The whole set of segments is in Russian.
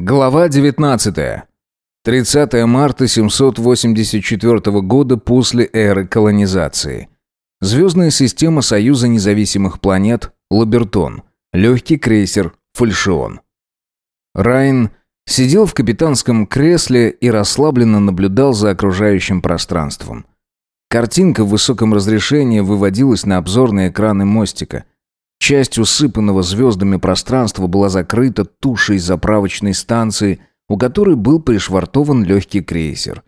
Глава 19. 30 марта 784 года после эры колонизации. Звездная система Союза независимых планет Лабертон. Легкий крейсер Фальшион. Райн сидел в капитанском кресле и расслабленно наблюдал за окружающим пространством. Картинка в высоком разрешении выводилась на обзорные экраны мостика – Часть усыпанного звездами пространства была закрыта тушей заправочной станции, у которой был пришвартован легкий крейсер.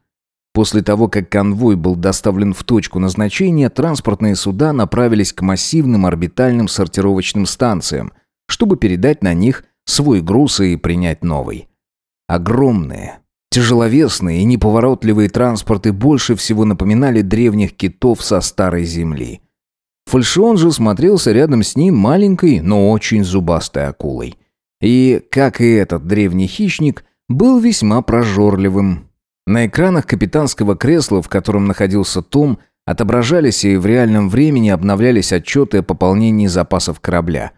После того, как конвой был доставлен в точку назначения, транспортные суда направились к массивным орбитальным сортировочным станциям, чтобы передать на них свой груз и принять новый. Огромные, тяжеловесные и неповоротливые транспорты больше всего напоминали древних китов со старой земли – Фальшион же смотрелся рядом с ним маленькой, но очень зубастой акулой. И, как и этот древний хищник, был весьма прожорливым. На экранах капитанского кресла, в котором находился Том, отображались и в реальном времени обновлялись отчеты о пополнении запасов корабля.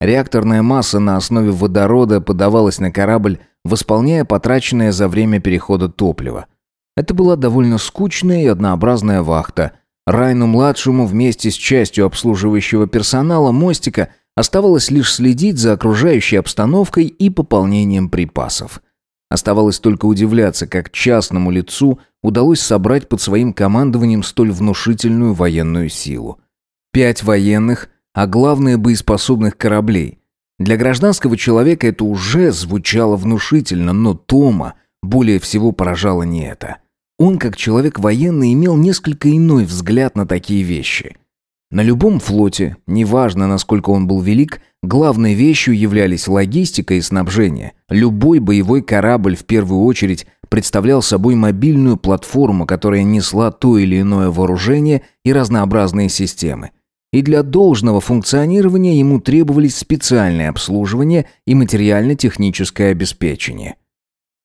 Реакторная масса на основе водорода подавалась на корабль, восполняя потраченное за время перехода топливо. Это была довольно скучная и однообразная вахта – Райну-младшему вместе с частью обслуживающего персонала мостика оставалось лишь следить за окружающей обстановкой и пополнением припасов. Оставалось только удивляться, как частному лицу удалось собрать под своим командованием столь внушительную военную силу. Пять военных, а главное боеспособных кораблей. Для гражданского человека это уже звучало внушительно, но Тома более всего поражало не это – он, как человек военный, имел несколько иной взгляд на такие вещи. На любом флоте, неважно, насколько он был велик, главной вещью являлись логистика и снабжение. Любой боевой корабль в первую очередь представлял собой мобильную платформу, которая несла то или иное вооружение и разнообразные системы. И для должного функционирования ему требовались специальное обслуживание и материально-техническое обеспечение –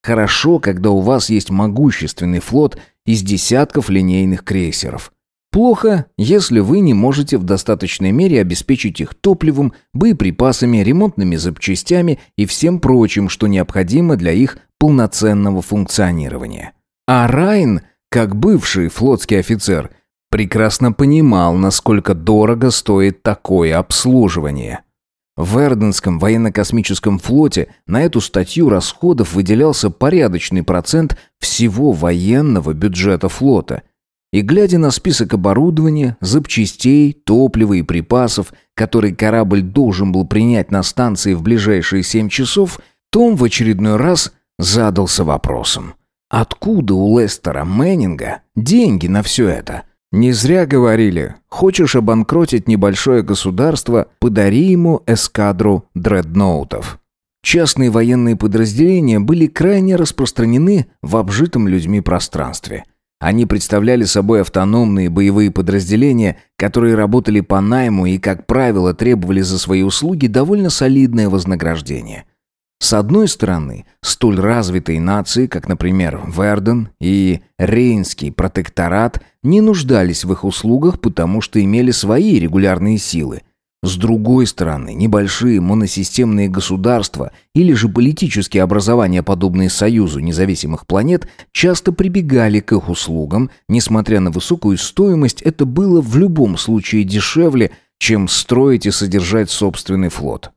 Хорошо, когда у вас есть могущественный флот из десятков линейных крейсеров. Плохо, если вы не можете в достаточной мере обеспечить их топливом, боеприпасами, ремонтными запчастями и всем прочим, что необходимо для их полноценного функционирования. А Райн, как бывший флотский офицер, прекрасно понимал, насколько дорого стоит такое обслуживание. В Эрденском военно-космическом флоте на эту статью расходов выделялся порядочный процент всего военного бюджета флота. И глядя на список оборудования, запчастей, топлива и припасов, который корабль должен был принять на станции в ближайшие семь часов, Том в очередной раз задался вопросом. Откуда у Лестера Мэннинга деньги на все это – не зря говорили, хочешь обанкротить небольшое государство, подари ему эскадру дредноутов. Частные военные подразделения были крайне распространены в обжитом людьми пространстве. Они представляли собой автономные боевые подразделения, которые работали по найму и, как правило, требовали за свои услуги довольно солидное вознаграждение – с одной стороны, столь развитые нации, как, например, Верден и Рейнский протекторат, не нуждались в их услугах, потому что имели свои регулярные силы. С другой стороны, небольшие моносистемные государства или же политические образования, подобные Союзу независимых планет, часто прибегали к их услугам, несмотря на высокую стоимость, это было в любом случае дешевле, чем строить и содержать собственный флот.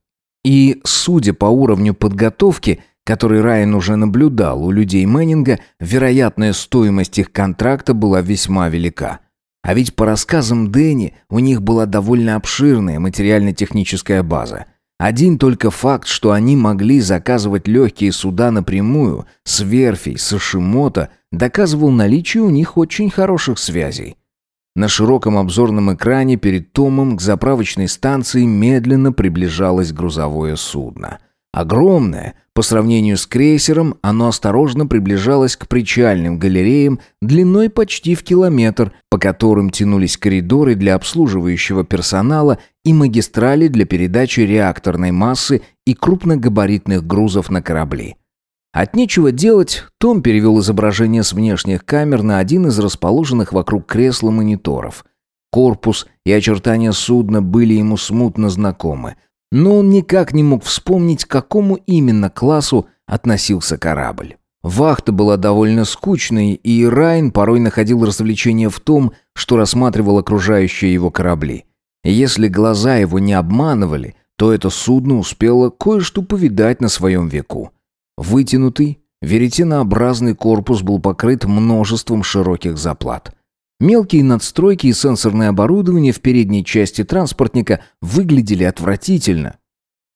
И, судя по уровню подготовки, который Райан уже наблюдал у людей Мэннинга, вероятная стоимость их контракта была весьма велика. А ведь по рассказам Дэнни у них была довольно обширная материально-техническая база. Один только факт, что они могли заказывать легкие суда напрямую с верфей Сашимото, доказывал наличие у них очень хороших связей. На широком обзорном экране перед Томом к заправочной станции медленно приближалось грузовое судно. Огромное, по сравнению с крейсером, оно осторожно приближалось к причальным галереям длиной почти в километр, по которым тянулись коридоры для обслуживающего персонала и магистрали для передачи реакторной массы и крупногабаритных грузов на корабли. От нечего делать, Том перевел изображение с внешних камер на один из расположенных вокруг кресла мониторов. Корпус и очертания судна были ему смутно знакомы, но он никак не мог вспомнить, к какому именно классу относился корабль. Вахта была довольно скучной, и Райн порой находил развлечение в том, что рассматривал окружающие его корабли. если глаза его не обманывали, то это судно успело кое-что повидать на своем веку. Вытянутый, веретенообразный корпус был покрыт множеством широких заплат. Мелкие надстройки и сенсорное оборудование в передней части транспортника выглядели отвратительно.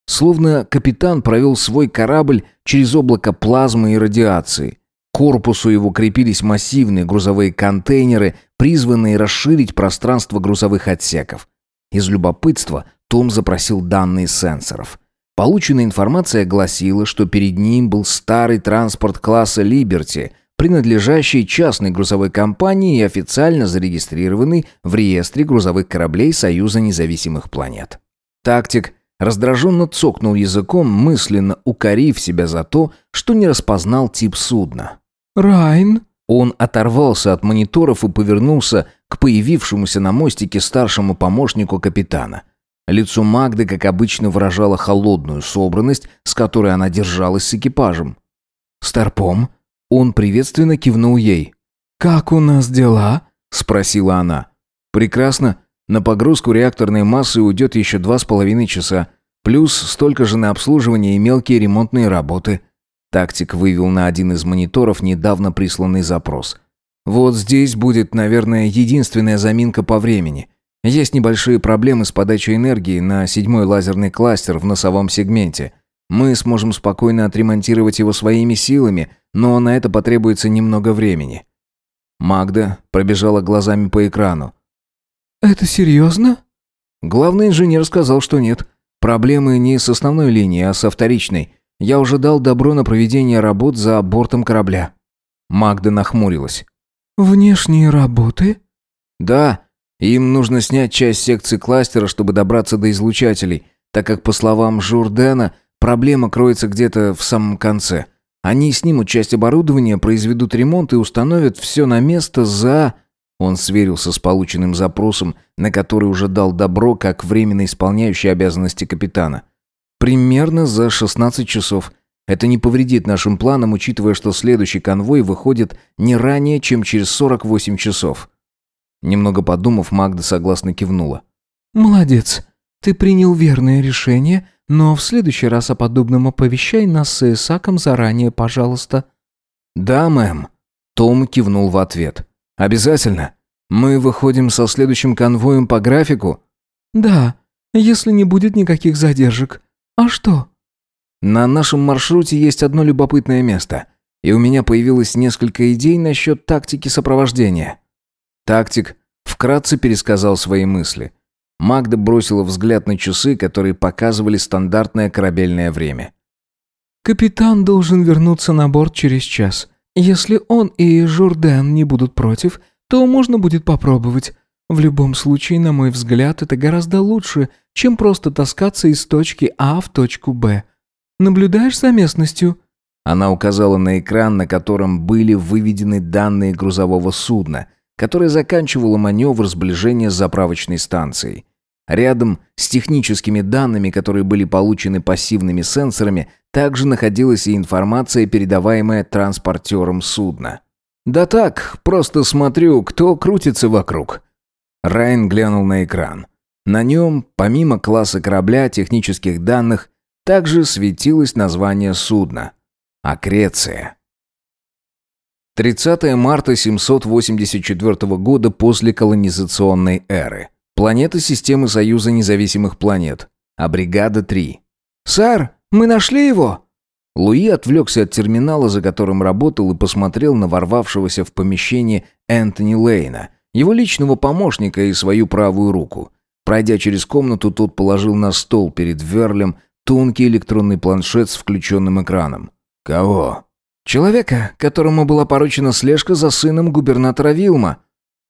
Словно капитан провел свой корабль через облако плазмы и радиации. К корпусу его крепились массивные грузовые контейнеры, призванные расширить пространство грузовых отсеков. Из любопытства том запросил данные сенсоров. Полученная информация гласила, что перед ним был старый транспорт класса «Либерти», принадлежащий частной грузовой компании и официально зарегистрированный в реестре грузовых кораблей Союза независимых планет. Тактик раздраженно цокнул языком, мысленно укорив себя за то, что не распознал тип судна. «Райн?» Он оторвался от мониторов и повернулся к появившемуся на мостике старшему помощнику капитана. Лицо Магды, как обычно, выражало холодную собранность, с которой она держалась с экипажем. «Старпом?» Он приветственно кивнул ей. «Как у нас дела?» – спросила она. «Прекрасно. На погрузку реакторной массы уйдет еще два с половиной часа. Плюс столько же на обслуживание и мелкие ремонтные работы». Тактик вывел на один из мониторов недавно присланный запрос. «Вот здесь будет, наверное, единственная заминка по времени. Есть небольшие проблемы с подачей энергии на седьмой лазерный кластер в носовом сегменте. Мы сможем спокойно отремонтировать его своими силами, но на это потребуется немного времени». Магда пробежала глазами по экрану. «Это серьезно?» Главный инженер сказал, что нет. Проблемы не с основной линией, а со вторичной. Я уже дал добро на проведение работ за бортом корабля. Магда нахмурилась. «Внешние работы?» «Да, им нужно снять часть секции кластера, чтобы добраться до излучателей, так как, по словам Журдена, проблема кроется где-то в самом конце. Они снимут часть оборудования, произведут ремонт и установят все на место за...» Он сверился с полученным запросом, на который уже дал добро как временно исполняющий обязанности капитана. «Примерно за 16 часов. Это не повредит нашим планам, учитывая, что следующий конвой выходит не ранее, чем через 48 часов». Немного подумав, Магда согласно кивнула. «Молодец. Ты принял верное решение, но в следующий раз о подобном оповещай нас с Исаком заранее, пожалуйста». «Да, мэм». Том кивнул в ответ. «Обязательно. Мы выходим со следующим конвоем по графику?» «Да, если не будет никаких задержек. А что?» «На нашем маршруте есть одно любопытное место, и у меня появилось несколько идей насчет тактики сопровождения». Тактик вкратце пересказал свои мысли. Магда бросила взгляд на часы, которые показывали стандартное корабельное время. «Капитан должен вернуться на борт через час. Если он и Журден не будут против, то можно будет попробовать. В любом случае, на мой взгляд, это гораздо лучше, чем просто таскаться из точки А в точку Б. Наблюдаешь за местностью?» Она указала на экран, на котором были выведены данные грузового судна – которая заканчивала маневр сближения с заправочной станцией. Рядом с техническими данными, которые были получены пассивными сенсорами, также находилась и информация, передаваемая транспортером судна. «Да так, просто смотрю, кто крутится вокруг». Райан глянул на экран. На нем, помимо класса корабля, технических данных, также светилось название судна – «Акреция». 30 марта 784 года после колонизационной эры. Планета системы Союза независимых планет. А бригада 3. «Сэр, мы нашли его!» Луи отвлекся от терминала, за которым работал, и посмотрел на ворвавшегося в помещение Энтони Лейна, его личного помощника и свою правую руку. Пройдя через комнату, тот положил на стол перед Верлем тонкий электронный планшет с включенным экраном. «Кого?» Человека, которому была поручена слежка за сыном губернатора Вилма.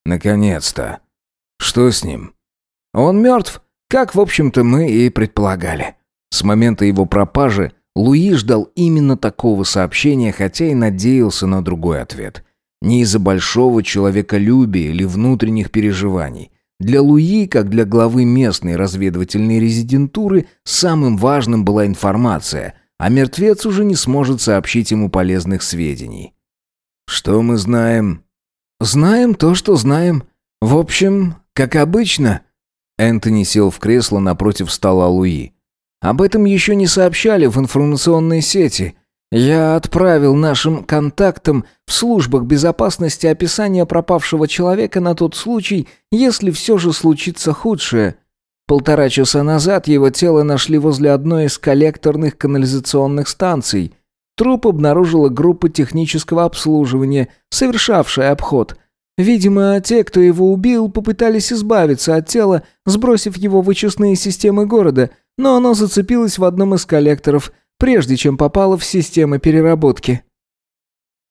Наконец-то. Что с ним? Он мертв, как, в общем-то, мы и предполагали. С момента его пропажи Луи ждал именно такого сообщения, хотя и надеялся на другой ответ. Не из-за большого человеколюбия или внутренних переживаний. Для Луи, как для главы местной разведывательной резидентуры, самым важным была информация, а мертвец уже не сможет сообщить ему полезных сведений. «Что мы знаем?» «Знаем то, что знаем. В общем, как обычно». Энтони сел в кресло напротив стола Луи. «Об этом еще не сообщали в информационной сети. Я отправил нашим контактам в службах безопасности описание пропавшего человека на тот случай, если все же случится худшее. Полтора часа назад его тело нашли возле одной из коллекторных канализационных станций. Труп обнаружила группа технического обслуживания, совершавшая обход. Видимо, те, кто его убил, попытались избавиться от тела, сбросив его в вычистные системы города, но оно зацепилось в одном из коллекторов, прежде чем попало в системы переработки.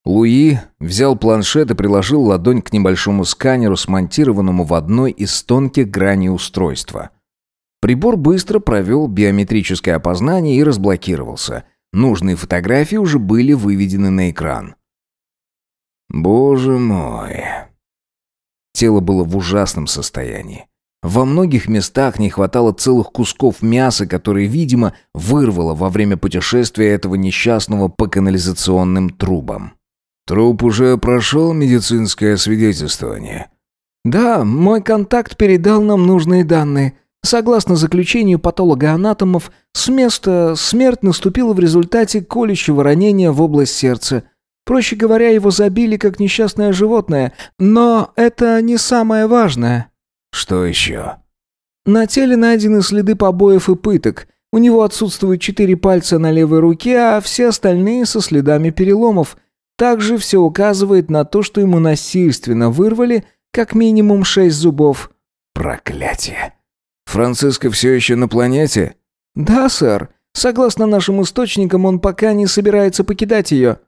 Луи взял планшет и приложил ладонь к небольшому сканеру, смонтированному в одной из тонких граней устройства. Прибор быстро провел биометрическое опознание и разблокировался. Нужные фотографии уже были выведены на экран. Боже мой. Тело было в ужасном состоянии. Во многих местах не хватало целых кусков мяса, которые, видимо, вырвало во время путешествия этого несчастного по канализационным трубам. Труп уже прошел медицинское свидетельствование. «Да, мой контакт передал нам нужные данные. Согласно заключению патолога-анатомов, с места смерть наступила в результате колющего ранения в область сердца. Проще говоря, его забили как несчастное животное, но это не самое важное. Что еще? На теле найдены следы побоев и пыток. У него отсутствуют четыре пальца на левой руке, а все остальные со следами переломов. Также все указывает на то, что ему насильственно вырвали как минимум шесть зубов. Проклятие. Франциско все еще на планете? Да, сэр. Согласно нашим источникам, он пока не собирается покидать ее.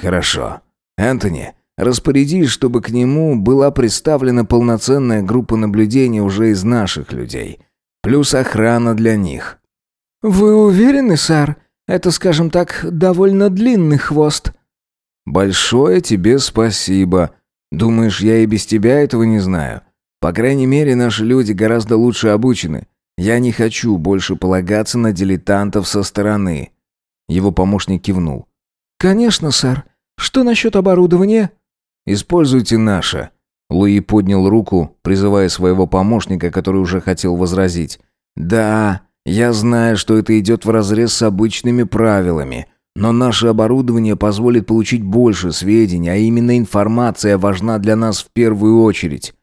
Хорошо. Энтони, распорядись, чтобы к нему была представлена полноценная группа наблюдения уже из наших людей. Плюс охрана для них. Вы уверены, сэр? Это, скажем так, довольно длинный хвост. Большое тебе спасибо. Думаешь, я и без тебя этого не знаю? По крайней мере, наши люди гораздо лучше обучены. Я не хочу больше полагаться на дилетантов со стороны». Его помощник кивнул. «Конечно, сэр. Что насчет оборудования?» «Используйте наше». Луи поднял руку, призывая своего помощника, который уже хотел возразить. «Да, я знаю, что это идет вразрез с обычными правилами, но наше оборудование позволит получить больше сведений, а именно информация важна для нас в первую очередь.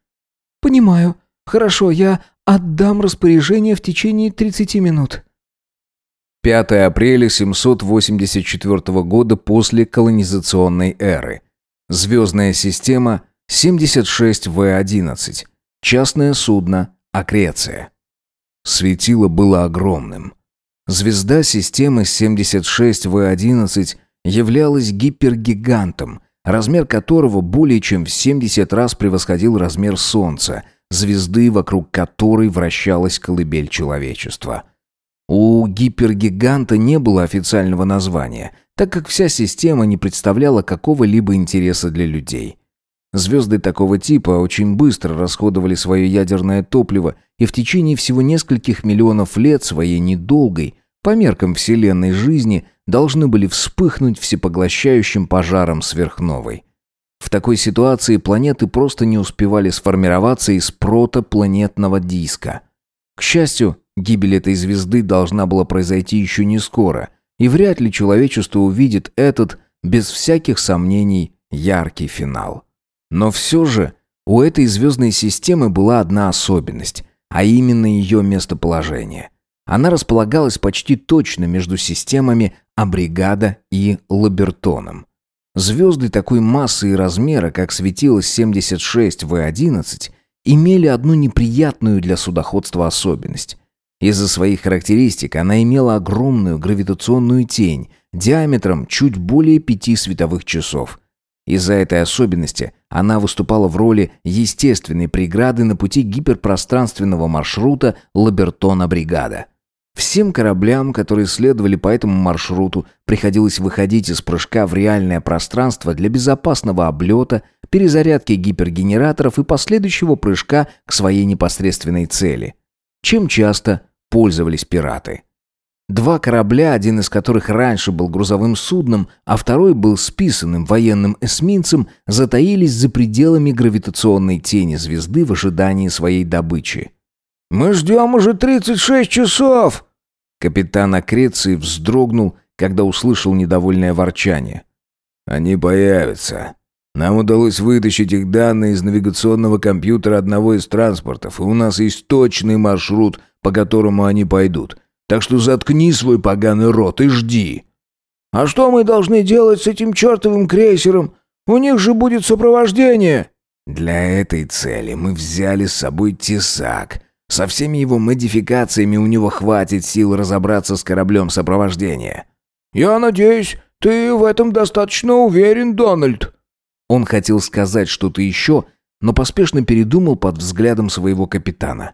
«Понимаю. Хорошо, я отдам распоряжение в течение 30 минут». 5 апреля 784 года после колонизационной эры. Звездная система 76В11. Частное судно «Акреция». Светило было огромным. Звезда системы 76В11 являлась гипергигантом, размер которого более чем в 70 раз превосходил размер Солнца, звезды, вокруг которой вращалась колыбель человечества. У гипергиганта не было официального названия, так как вся система не представляла какого-либо интереса для людей. Звезды такого типа очень быстро расходовали свое ядерное топливо и в течение всего нескольких миллионов лет своей недолгой, по меркам Вселенной жизни – должны были вспыхнуть всепоглощающим пожаром сверхновой. В такой ситуации планеты просто не успевали сформироваться из протопланетного диска. К счастью, гибель этой звезды должна была произойти еще не скоро, и вряд ли человечество увидит этот, без всяких сомнений, яркий финал. Но все же у этой звездной системы была одна особенность, а именно ее местоположение – она располагалась почти точно между системами Абригада и Лабертоном. Звезды такой массы и размера, как светило 76В11, имели одну неприятную для судоходства особенность. Из-за своих характеристик она имела огромную гравитационную тень диаметром чуть более пяти световых часов. Из-за этой особенности она выступала в роли естественной преграды на пути гиперпространственного маршрута Лабертона-Бригада. Всем кораблям, которые следовали по этому маршруту, приходилось выходить из прыжка в реальное пространство для безопасного облета, перезарядки гипергенераторов и последующего прыжка к своей непосредственной цели. Чем часто пользовались пираты. Два корабля, один из которых раньше был грузовым судном, а второй был списанным военным эсминцем, затаились за пределами гравитационной тени звезды в ожидании своей добычи. «Мы ждем уже 36 часов!» Капитан Акреции вздрогнул, когда услышал недовольное ворчание. «Они появятся. Нам удалось вытащить их данные из навигационного компьютера одного из транспортов, и у нас есть точный маршрут, по которому они пойдут. Так что заткни свой поганый рот и жди». «А что мы должны делать с этим чертовым крейсером? У них же будет сопровождение!» «Для этой цели мы взяли с собой тесак. Со всеми его модификациями у него хватит сил разобраться с кораблем сопровождения». «Я надеюсь, ты в этом достаточно уверен, Дональд?» Он хотел сказать что-то еще, но поспешно передумал под взглядом своего капитана.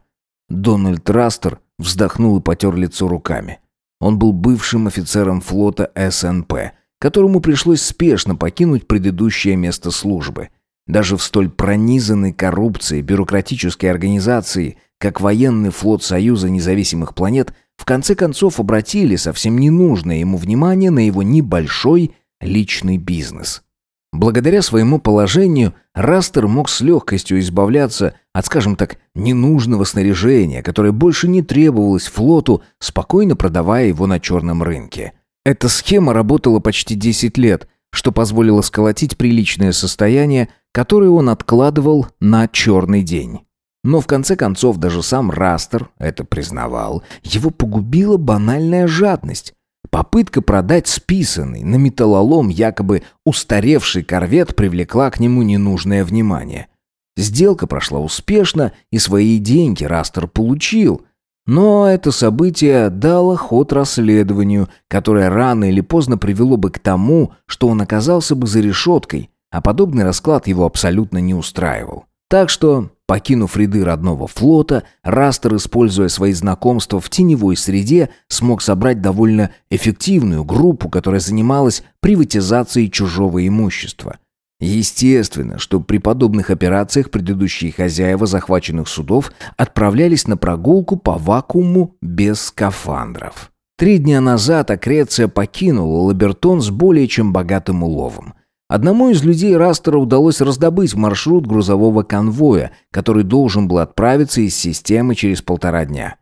Дональд Растер вздохнул и потер лицо руками. Он был бывшим офицером флота СНП, которому пришлось спешно покинуть предыдущее место службы. Даже в столь пронизанной коррупцией бюрократической организации, как военный флот Союза независимых планет, в конце концов обратили совсем ненужное ему внимание на его небольшой личный бизнес. Благодаря своему положению Растер мог с легкостью избавляться от, скажем так, ненужного снаряжения, которое больше не требовалось флоту, спокойно продавая его на черном рынке. Эта схема работала почти 10 лет, что позволило сколотить приличное состояние, которое он откладывал на черный день. Но в конце концов даже сам Растер это признавал. Его погубила банальная жадность. Попытка продать списанный на металлолом якобы устаревший корвет привлекла к нему ненужное внимание. Сделка прошла успешно, и свои деньги Растер получил. Но это событие дало ход расследованию, которое рано или поздно привело бы к тому, что он оказался бы за решеткой, а подобный расклад его абсолютно не устраивал. Так что Покинув ряды родного флота, Растер, используя свои знакомства в теневой среде, смог собрать довольно эффективную группу, которая занималась приватизацией чужого имущества. Естественно, что при подобных операциях предыдущие хозяева захваченных судов отправлялись на прогулку по вакууму без скафандров. Три дня назад Акреция покинула Лабертон с более чем богатым уловом – Одному из людей Растера удалось раздобыть маршрут грузового конвоя, который должен был отправиться из системы через полтора дня.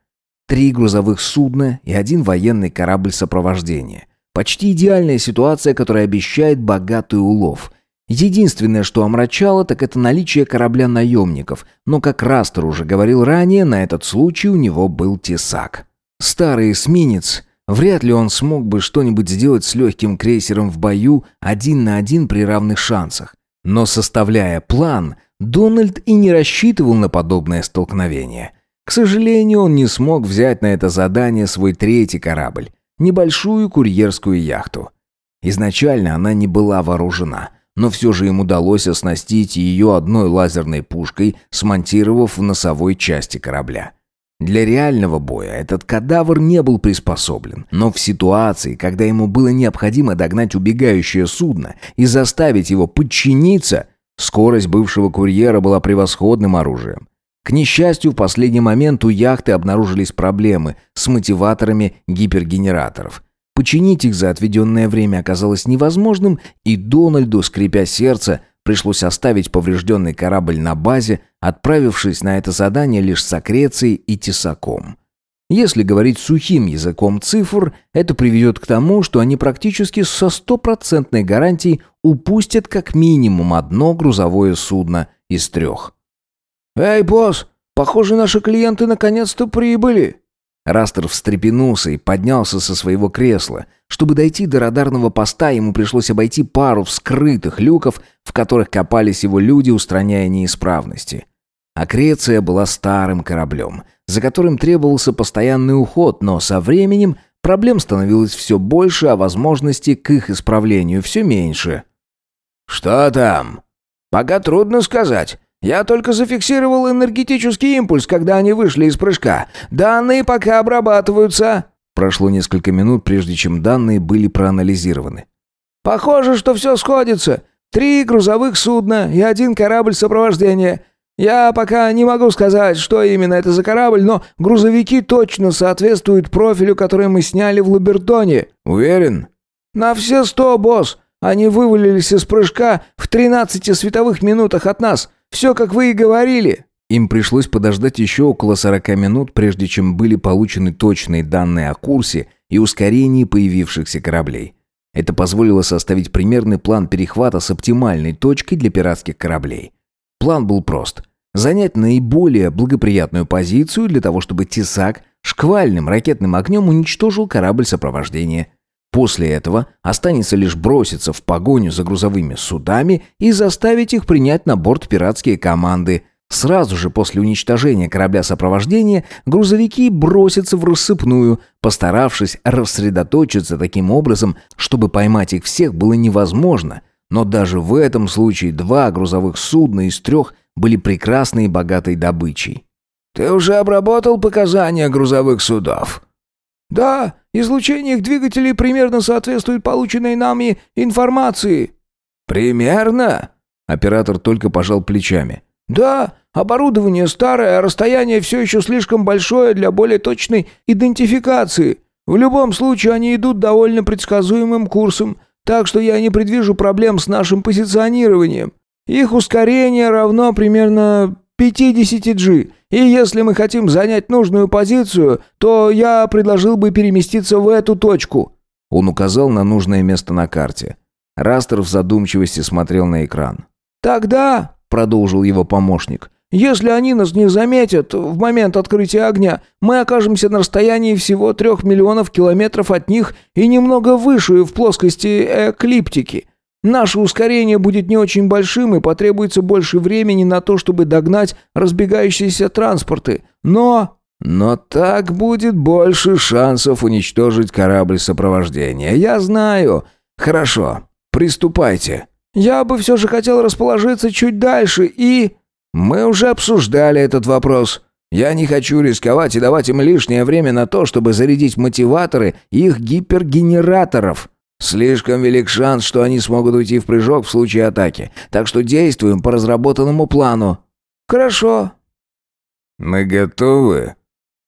Три грузовых судна и один военный корабль сопровождения. Почти идеальная ситуация, которая обещает богатый улов. Единственное, что омрачало, так это наличие корабля наемников, но, как Растер уже говорил ранее, на этот случай у него был тесак. Старый эсминец Вряд ли он смог бы что-нибудь сделать с легким крейсером в бою один на один при равных шансах. Но составляя план, Дональд и не рассчитывал на подобное столкновение. К сожалению, он не смог взять на это задание свой третий корабль, небольшую курьерскую яхту. Изначально она не была вооружена, но все же им удалось оснастить ее одной лазерной пушкой, смонтировав в носовой части корабля. Для реального боя этот кадавр не был приспособлен, но в ситуации, когда ему было необходимо догнать убегающее судно и заставить его подчиниться, скорость бывшего курьера была превосходным оружием. К несчастью, в последний момент у яхты обнаружились проблемы с мотиваторами гипергенераторов. Починить их за отведенное время оказалось невозможным, и Дональду, скрипя сердце, Пришлось оставить поврежденный корабль на базе, отправившись на это задание лишь с акрецией и тесаком. Если говорить сухим языком цифр, это приведет к тому, что они практически со стопроцентной гарантией упустят как минимум одно грузовое судно из трех. «Эй, босс, похоже, наши клиенты наконец-то прибыли!» Растер встрепенулся и поднялся со своего кресла. Чтобы дойти до радарного поста, ему пришлось обойти пару вскрытых люков, в которых копались его люди, устраняя неисправности. Акреция была старым кораблем, за которым требовался постоянный уход, но со временем проблем становилось все больше, а возможностей к их исправлению все меньше. «Что там?» «Пока трудно сказать. Я только зафиксировал энергетический импульс, когда они вышли из прыжка. Данные пока обрабатываются». Прошло несколько минут, прежде чем данные были проанализированы. «Похоже, что все сходится. Три грузовых судна и один корабль сопровождения. Я пока не могу сказать, что именно это за корабль, но грузовики точно соответствуют профилю, который мы сняли в Лабертоне». «Уверен?» «На все сто, босс. Они вывалились из прыжка в 13 световых минутах от нас. Все, как вы и говорили». Им пришлось подождать еще около 40 минут, прежде чем были получены точные данные о курсе и ускорении появившихся кораблей. Это позволило составить примерный план перехвата с оптимальной точкой для пиратских кораблей. План был прост. Занять наиболее благоприятную позицию для того, чтобы Тесак шквальным ракетным огнем уничтожил корабль сопровождения. После этого останется лишь броситься в погоню за грузовыми судами и заставить их принять на борт пиратские команды. Сразу же после уничтожения корабля сопровождения грузовики бросятся в рассыпную, постаравшись рассредоточиться таким образом, чтобы поймать их всех было невозможно. Но даже в этом случае два грузовых судна из трех были прекрасной и богатой добычей. «Ты уже обработал показания грузовых судов?» «Да, излучение их двигателей примерно соответствует полученной нами информации». «Примерно?» Оператор только пожал плечами. «Да, оборудование старое, а расстояние все еще слишком большое для более точной идентификации. В любом случае они идут довольно предсказуемым курсом, так что я не предвижу проблем с нашим позиционированием. Их ускорение равно примерно 50 G, и если мы хотим занять нужную позицию, то я предложил бы переместиться в эту точку». Он указал на нужное место на карте. Растер в задумчивости смотрел на экран. «Тогда», — продолжил его помощник, «если они нас не заметят в момент открытия огня, мы окажемся на расстоянии всего трех миллионов километров от них и немного выше в плоскости эклиптики. Наше ускорение будет не очень большим и потребуется больше времени на то, чтобы догнать разбегающиеся транспорты. Но... Но так будет больше шансов уничтожить корабль сопровождения. Я знаю. Хорошо. Приступайте. Я бы все же хотел расположиться чуть дальше и... Мы уже обсуждали этот вопрос. Я не хочу рисковать и давать им лишнее время на то, чтобы зарядить мотиваторы их гипергенераторов. Слишком велик шанс, что они смогут уйти в прыжок в случае атаки. Так что действуем по разработанному плану. Хорошо. Мы готовы?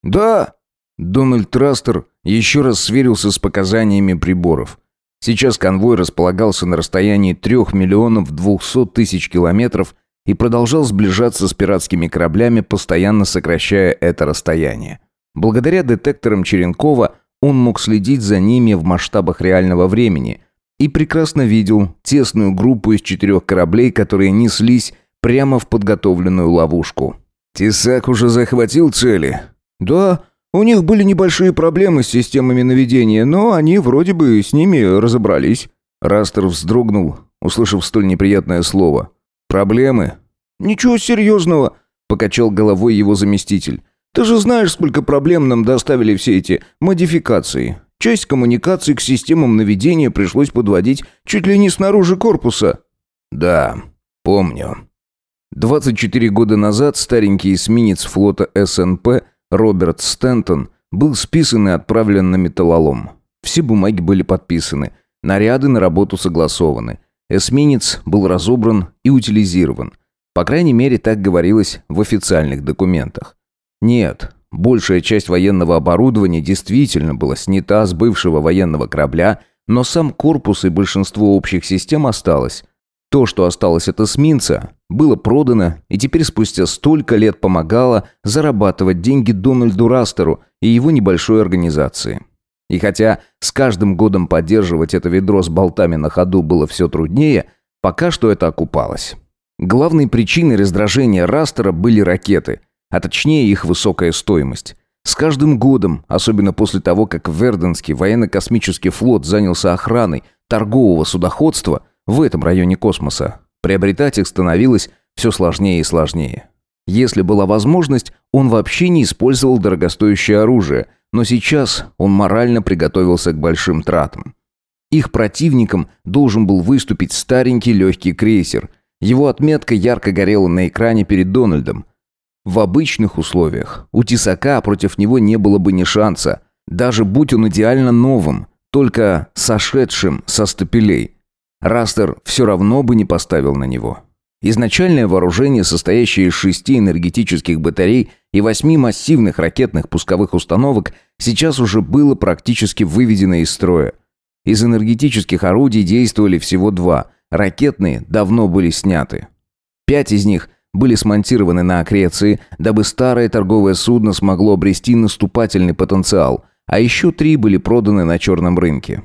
Да. Дональд Трастер еще раз сверился с показаниями приборов. Сейчас конвой располагался на расстоянии 3 миллионов 200 тысяч километров и продолжал сближаться с пиратскими кораблями, постоянно сокращая это расстояние. Благодаря детекторам Черенкова он мог следить за ними в масштабах реального времени и прекрасно видел тесную группу из четырех кораблей, которые неслись прямо в подготовленную ловушку. «Тесак уже захватил цели?» «Да, у них были небольшие проблемы с системами наведения, но они вроде бы с ними разобрались». Растер вздрогнул, услышав столь неприятное слово. «Проблемы?» «Ничего серьезного», — покачал головой его заместитель. Ты же знаешь, сколько проблем нам доставили все эти модификации. Часть коммуникаций к системам наведения пришлось подводить чуть ли не снаружи корпуса». «Да, помню». 24 года назад старенький эсминец флота СНП Роберт Стентон был списан и отправлен на металлолом. Все бумаги были подписаны, наряды на работу согласованы. Эсминец был разобран и утилизирован. По крайней мере, так говорилось в официальных документах. Нет, большая часть военного оборудования действительно была снята с бывшего военного корабля, но сам корпус и большинство общих систем осталось. То, что осталось от эсминца, было продано и теперь спустя столько лет помогало зарабатывать деньги Дональду Растеру и его небольшой организации. И хотя с каждым годом поддерживать это ведро с болтами на ходу было все труднее, пока что это окупалось. Главной причиной раздражения Растера были ракеты – а точнее их высокая стоимость. С каждым годом, особенно после того, как Верденский военно-космический флот занялся охраной торгового судоходства в этом районе космоса, приобретать их становилось все сложнее и сложнее. Если была возможность, он вообще не использовал дорогостоящее оружие, но сейчас он морально приготовился к большим тратам. Их противником должен был выступить старенький легкий крейсер. Его отметка ярко горела на экране перед Дональдом. В обычных условиях у Тесака против него не было бы ни шанса, даже будь он идеально новым, только сошедшим со стапелей. Растер все равно бы не поставил на него. Изначальное вооружение, состоящее из шести энергетических батарей и восьми массивных ракетных пусковых установок, сейчас уже было практически выведено из строя. Из энергетических орудий действовали всего два, ракетные давно были сняты. Пять из них были смонтированы на аккреции, дабы старое торговое судно смогло обрести наступательный потенциал, а еще три были проданы на черном рынке.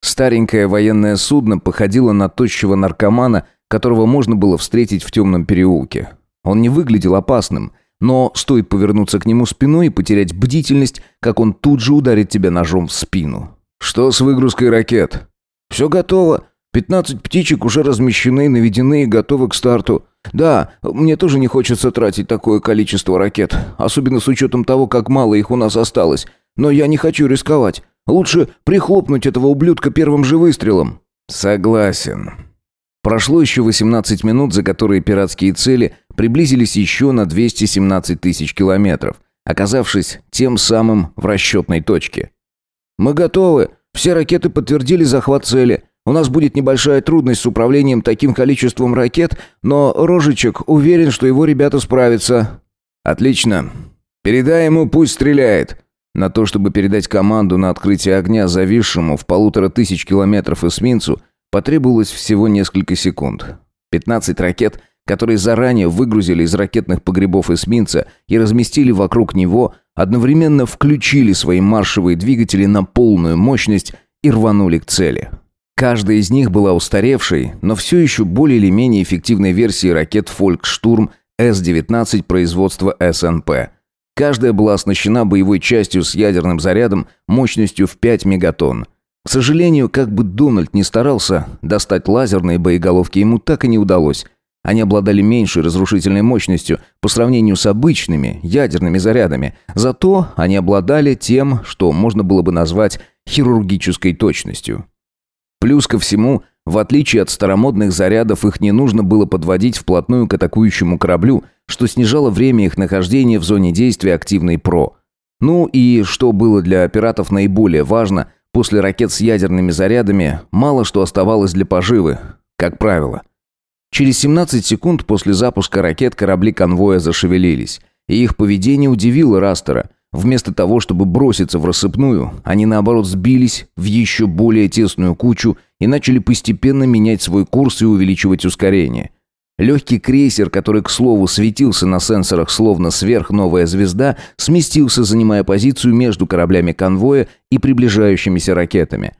Старенькое военное судно походило на тощего наркомана – которого можно было встретить в темном переулке. Он не выглядел опасным, но стоит повернуться к нему спиной и потерять бдительность, как он тут же ударит тебя ножом в спину. «Что с выгрузкой ракет?» «Все готово. Пятнадцать птичек уже размещены, наведены и готовы к старту. Да, мне тоже не хочется тратить такое количество ракет, особенно с учетом того, как мало их у нас осталось. Но я не хочу рисковать. Лучше прихлопнуть этого ублюдка первым же выстрелом». «Согласен», Прошло еще 18 минут, за которые пиратские цели приблизились еще на 217 тысяч километров, оказавшись тем самым в расчетной точке. «Мы готовы. Все ракеты подтвердили захват цели. У нас будет небольшая трудность с управлением таким количеством ракет, но Рожичек уверен, что его ребята справятся». «Отлично. Передай ему, пусть стреляет». На то, чтобы передать команду на открытие огня зависшему в полутора тысяч километров эсминцу, Потребовалось всего несколько секунд. 15 ракет, которые заранее выгрузили из ракетных погребов эсминца и разместили вокруг него, одновременно включили свои маршевые двигатели на полную мощность и рванули к цели. Каждая из них была устаревшей, но все еще более или менее эффективной версией ракет «Фолькштурм» С-19 производства СНП. Каждая была оснащена боевой частью с ядерным зарядом мощностью в 5 мегатонн. К сожалению, как бы Дональд не старался, достать лазерные боеголовки ему так и не удалось. Они обладали меньшей разрушительной мощностью по сравнению с обычными ядерными зарядами, зато они обладали тем, что можно было бы назвать хирургической точностью. Плюс ко всему, в отличие от старомодных зарядов, их не нужно было подводить вплотную к атакующему кораблю, что снижало время их нахождения в зоне действия активной ПРО. Ну и, что было для пиратов наиболее важно – После ракет с ядерными зарядами мало что оставалось для поживы, как правило. Через 17 секунд после запуска ракет корабли конвоя зашевелились, и их поведение удивило Растера. Вместо того, чтобы броситься в рассыпную, они наоборот сбились в еще более тесную кучу и начали постепенно менять свой курс и увеличивать ускорение. Легкий крейсер, который, к слову, светился на сенсорах словно сверхновая звезда, сместился, занимая позицию между кораблями конвоя и приближающимися ракетами.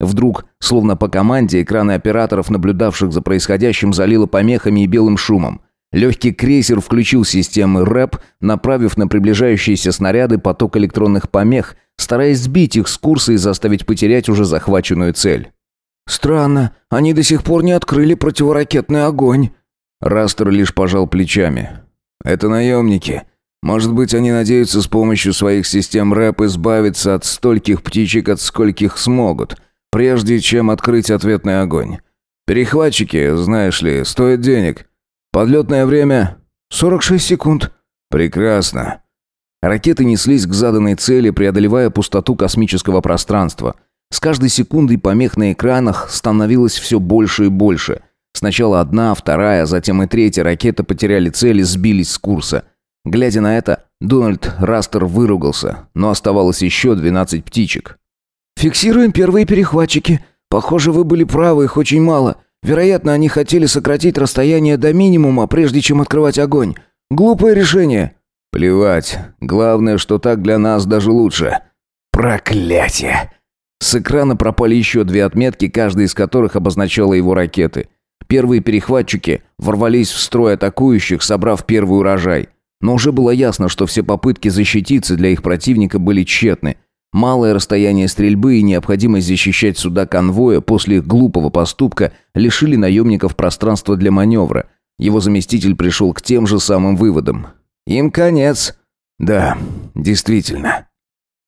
Вдруг, словно по команде, экраны операторов, наблюдавших за происходящим, залило помехами и белым шумом. Легкий крейсер включил системы РЭП, направив на приближающиеся снаряды поток электронных помех, стараясь сбить их с курса и заставить потерять уже захваченную цель. «Странно, они до сих пор не открыли противоракетный огонь», Растер лишь пожал плечами. «Это наемники. Может быть, они надеются с помощью своих систем рэп избавиться от стольких птичек, от скольких смогут, прежде чем открыть ответный огонь. Перехватчики, знаешь ли, стоят денег. Подлетное время...» «46 секунд». «Прекрасно». Ракеты неслись к заданной цели, преодолевая пустоту космического пространства. С каждой секундой помех на экранах становилось все больше и больше – Сначала одна, вторая, затем и третья ракета потеряли цель и сбились с курса. Глядя на это, Дональд Растер выругался, но оставалось еще 12 птичек. «Фиксируем первые перехватчики. Похоже, вы были правы, их очень мало. Вероятно, они хотели сократить расстояние до минимума, прежде чем открывать огонь. Глупое решение». «Плевать. Главное, что так для нас даже лучше». «Проклятие!» С экрана пропали еще две отметки, каждая из которых обозначала его ракеты – Первые перехватчики ворвались в строй атакующих, собрав первый урожай. Но уже было ясно, что все попытки защититься для их противника были тщетны. Малое расстояние стрельбы и необходимость защищать суда конвоя после их глупого поступка лишили наемников пространства для маневра. Его заместитель пришел к тем же самым выводам. «Им конец». «Да, действительно».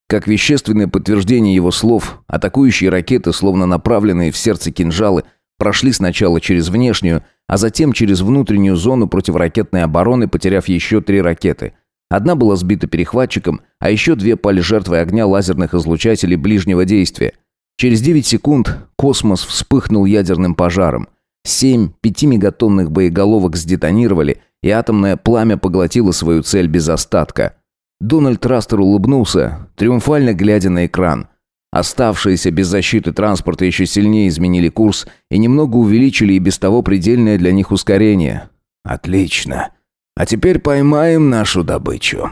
Как вещественное подтверждение его слов, атакующие ракеты, словно направленные в сердце кинжалы, Прошли сначала через внешнюю, а затем через внутреннюю зону противоракетной обороны, потеряв еще три ракеты. Одна была сбита перехватчиком, а еще две пали жертвой огня лазерных излучателей ближнего действия. Через 9 секунд космос вспыхнул ядерным пожаром. Семь пятимегатонных боеголовок сдетонировали, и атомное пламя поглотило свою цель без остатка. Дональд Растер улыбнулся, триумфально глядя на экран. Оставшиеся без защиты транспорта еще сильнее изменили курс и немного увеличили и без того предельное для них ускорение. «Отлично. А теперь поймаем нашу добычу».